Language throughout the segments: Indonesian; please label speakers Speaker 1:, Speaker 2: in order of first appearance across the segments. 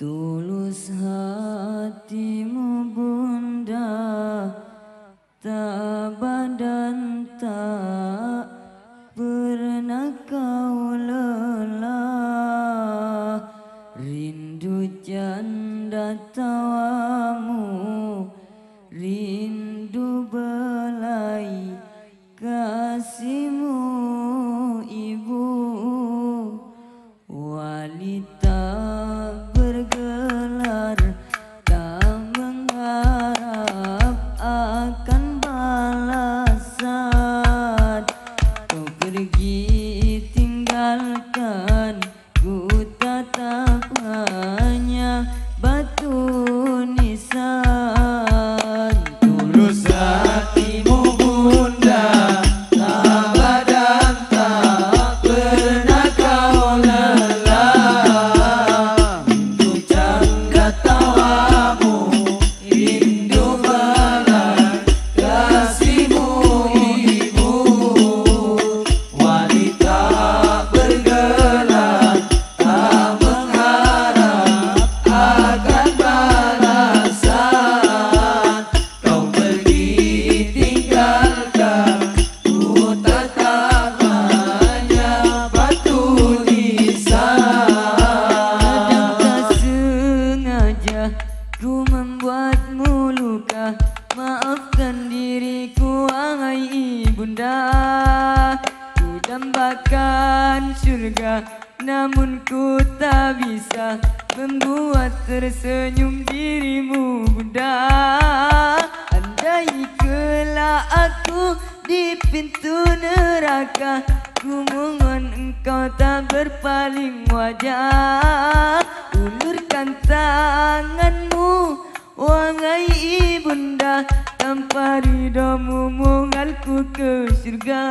Speaker 1: Tulus hatimu hanya dambakan surga Namun ku tak bisa Membuat tersenyum dirimu bunda. Andai kelak aku di pintu neraka Ku mohon engkau tak berpaling wajah. Ulurkan tanganmu Wahai ibunda Tanpa ridamu mengalku ke surga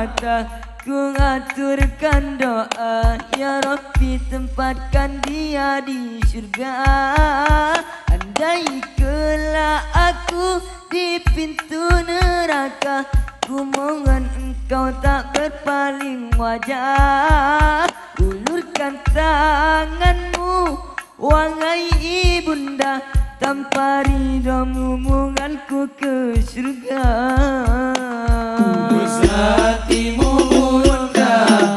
Speaker 1: mata Ku aturkan doa. Ya Rabbi tempatkan dia di surga Andai kelak aku di pintu neraka Ku mohon engkau tak berpaling wajah. Ulurkan tanganmu Wahai ibunda Tanpa ridamu mengalku ke surga. Tulus hatimu bunda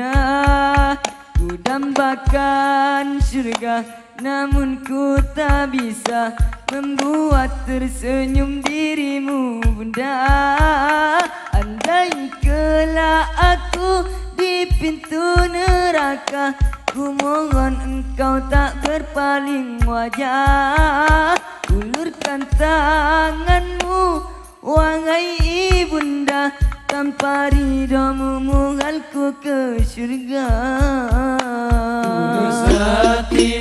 Speaker 1: ibunda Ku dambakan surga. Namun ku tak bisa Membuat tersenyum dirimu bunda. Andai kelak aku di pintu neraka Ku mohon engkau tak berpaling wajah. Ulurkan tanganmu Wahai ibunda Tanpa ridamu mengalku ke surga
Speaker 2: Tulus hatimu